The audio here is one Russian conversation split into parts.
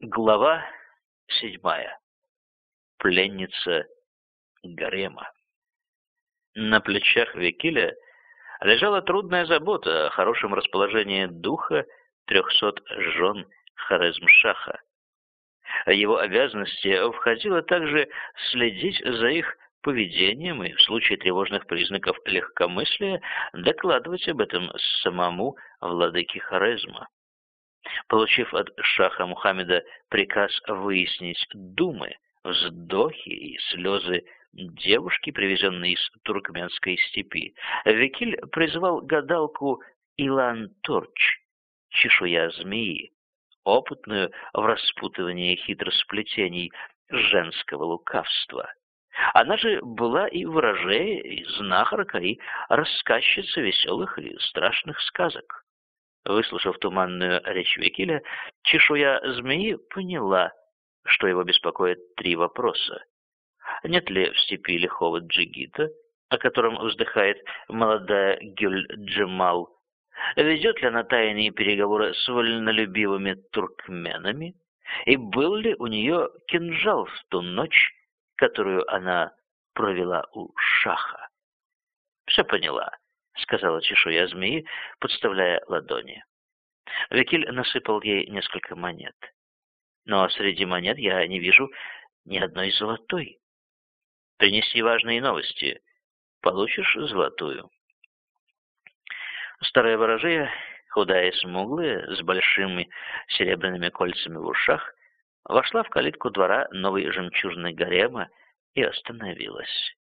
Глава седьмая. Пленница гарема. На плечах Викиля лежала трудная забота о хорошем расположении духа трехсот жен Хорезмшаха. Его обязанности входило также следить за их поведением и в случае тревожных признаков легкомыслия докладывать об этом самому владыке Хорезма. Получив от шаха Мухаммеда приказ выяснить думы, вздохи и слезы девушки, привезенной из туркменской степи, Викиль призвал гадалку Илан Торч, чешуя змеи, опытную в распутывании хитросплетений женского лукавства. Она же была и ворожея, и знахарка, и рассказчица веселых и страшных сказок. Выслушав туманную речь Викиля, чешуя змеи поняла, что его беспокоит три вопроса. Нет ли в степи лихого джигита, о котором вздыхает молодая Гюль-Джемал? Ведет ли она тайные переговоры с вольнолюбивыми туркменами? И был ли у нее кинжал в ту ночь, которую она провела у шаха? Все поняла. — сказала чешуя змеи, подставляя ладони. Викиль насыпал ей несколько монет. Но среди монет я не вижу ни одной золотой. Принеси важные новости. Получишь золотую. Старая ворожея, худая и смуглая, с большими серебряными кольцами в ушах, вошла в калитку двора новой жемчужной гарема и остановилась.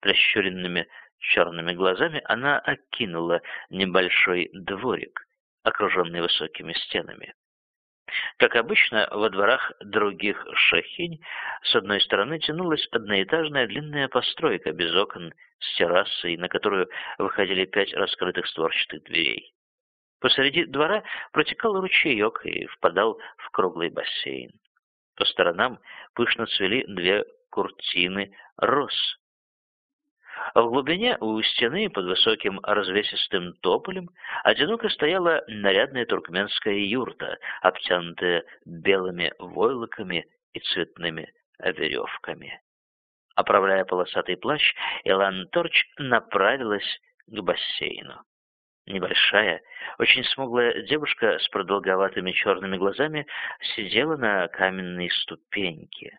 Прищуренными черными глазами она окинула небольшой дворик, окруженный высокими стенами. Как обычно, во дворах других шахинь с одной стороны тянулась одноэтажная длинная постройка без окон с террасой, на которую выходили пять раскрытых створчатых дверей. Посреди двора протекал ручеек и впадал в круглый бассейн. По сторонам пышно цвели две куртины роз, в глубине у стены под высоким развесистым тополем одиноко стояла нарядная туркменская юрта, обтянутая белыми войлоками и цветными веревками. Оправляя полосатый плащ, Илан Торч направилась к бассейну. Небольшая, очень смуглая девушка с продолговатыми черными глазами сидела на каменной ступеньке.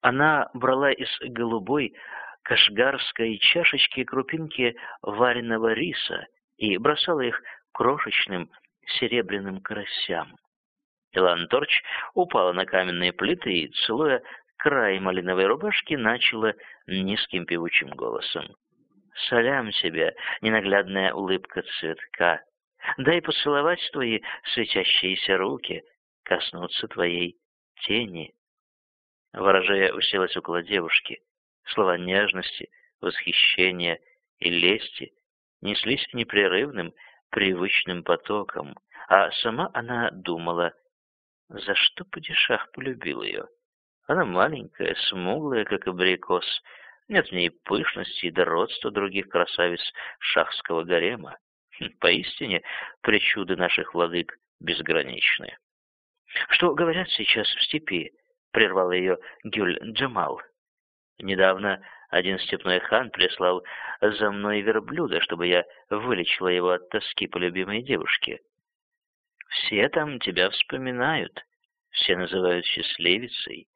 Она брала из голубой, кашгарской чашечки крупинки вареного риса и бросала их крошечным серебряным карасям. Илан Торч упала на каменные плиты и, целуя край малиновой рубашки, начала низким певучим голосом. «Салям тебе, ненаглядная улыбка цветка! Дай поцеловать твои светящиеся руки, коснуться твоей тени!» Ворожея уселась около девушки. Слова нежности, восхищения и лести неслись непрерывным, привычным потоком, а сама она думала, за что падишах полюбил ее. Она маленькая, смуглая, как абрикос, нет в ней пышности и дородства других красавиц шахского гарема. Хм, поистине, причуды наших владык безграничны. «Что говорят сейчас в степи?» — прервал ее Гюль Джамал. Недавно один степной хан прислал за мной верблюда, чтобы я вылечила его от тоски по любимой девушке. Все там тебя вспоминают, все называют счастливицей.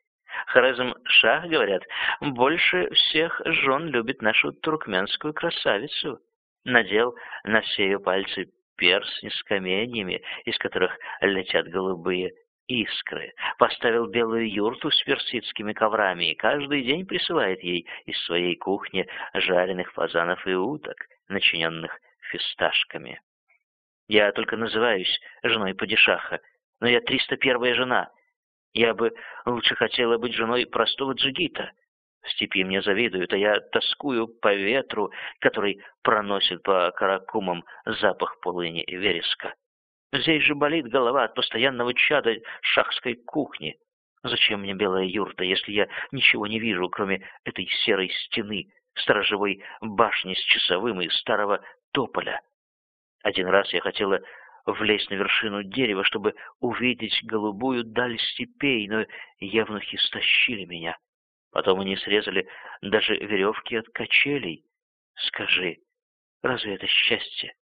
Харазм Шах, говорят, больше всех жен любит нашу туркменскую красавицу. Надел на все ее пальцы перстни с каменьями, из которых летят голубые искры, поставил белую юрту с персидскими коврами и каждый день присылает ей из своей кухни жареных фазанов и уток, начиненных фисташками. Я только называюсь женой падишаха, но я 301-я жена. Я бы лучше хотела быть женой простого джигита. В степи мне завидуют, а я тоскую по ветру, который проносит по каракумам запах полыни и вереска. Здесь же болит голова от постоянного чада шахской кухни. Зачем мне белая юрта, если я ничего не вижу, кроме этой серой стены, сторожевой башни с часовым и старого тополя? Один раз я хотела влезть на вершину дерева, чтобы увидеть голубую даль степей, но евнухи стащили меня. Потом они срезали даже веревки от качелей. Скажи, разве это счастье?